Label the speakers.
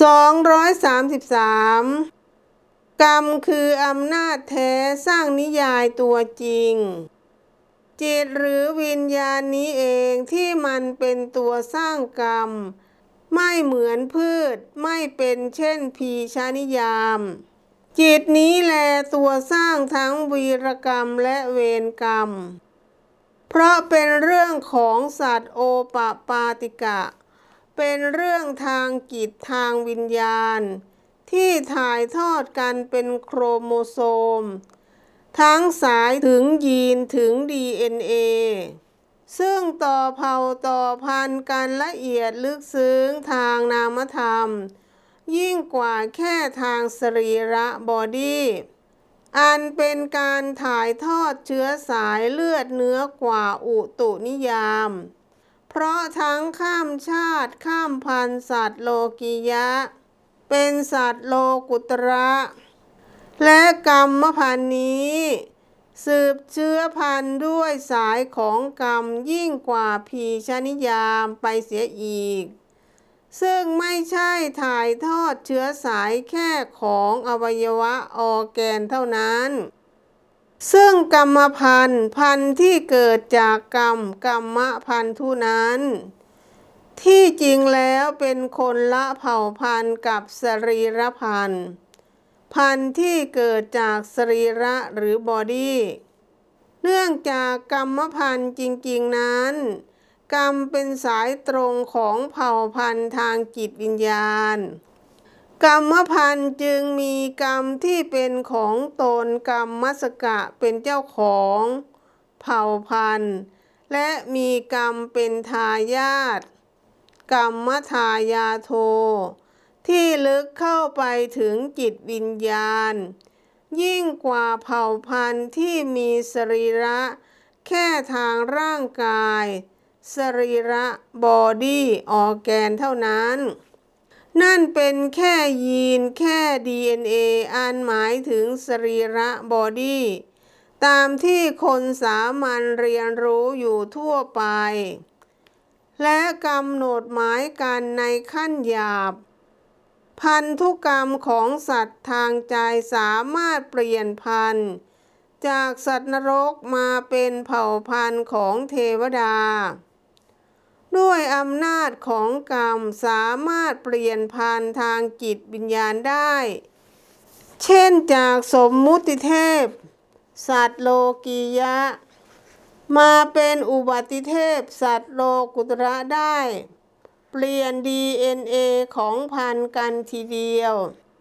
Speaker 1: 233 กรรมคืออำนาจแท้สร้างนิยายตัวจริง จิตหรือวิญญาณนี้เองที่มันเป็นตัวสร้างกรรม ไม่เหมือนพืชไม่เป็นเช่นพีชานิยาม จิตนี้แลตัวสร้างทั้งวีรกรรมและเวรกรรม เพราะเป็นเรื่องของสัตว์โอปปาติกะ เป็นเรื่องทางกิจทางวิญญาณ ที่ถ่ายทอดกันเป็นโครโมโซม ทั้งสายถึงยีนถึง DNA ซึ่งต่อเผ่าต่อพันธุ์กันละเอียดลึกซึ้งทางนามธรรม ยิ่งกว่าแค่ทางสรีระบอดี้อันเป็นการถ่ายทอดเชื้อสายเลือดเนื้อกว่าอุตุนิยาม เพราะทั้งข้ามชาติข้ามพันธุ์สัตว์โลกิยะ เป็นสัตว์โลกุตระ และกรรมพันธ์นี้ สืบเชื้อพันธุ์ด้วยสายของกรรมยิ่งกว่าพีชนิยามไปเสียอีก ซึ่งไม่ใช่ถ่ายทอดเชื้อสายแค่ของอวัยวะออแกนเท่านั้น ซึ่งกรรมพันธุ์พันธุ์ที่เกิดจากกรรมกรรมพันธุนั้น ที่จริงแล้วเป็นคนละเผ่าพันธุ์กับสรีระพันธุ์พันธุ์ที่เกิดจากสรีระหรือบอดี้เนื่องจากกรรมพันธุ์จริง ๆ นั้น กรรมเป็นสายตรงของเผ่าพันธุ์ทางจิตวิญญาณ กรรมพันธ์จึงมีกรรมที่เป็นของตนกรรมมัสกะเป็นเจ้าของเผ่าพันธุ์ และมีกรรมเป็นทายาทกัมมทายาโท ที่ลึกเข้าไปถึงจิตวิญญาณ ยิ่งกว่าเผ่าพันธุ์ที่มีสรีระแค่ทางร่างกาย สรีระ body organ เท่านั้น นั่นเป็นแค่ยีนแค่ DNA อันหมายถึงสรีระบอดี้ตามที่คนสามัญเรียนรู้อยู่ทั่วไป และกำหนดหมายกันในขั้นหยาบ พันธุกรรมของสัตว์ทางใจสามารถเปลี่ยนพันธุ์ จากสัตว์นรกมาเป็นเผ่าพันธุ์ของเทวดา ด้วยอำนาจของกรรมสามารถเปลี่ยนพันธุ์ทางจิตวิญญาณได้ เช่นจากสมมุติเทพ สัตว์โลกียะ มาเป็นอุบัติเทพ สัตว์โลกุตระได้ เปลี่ยน DNA ของพันธุ์กันทีเดียว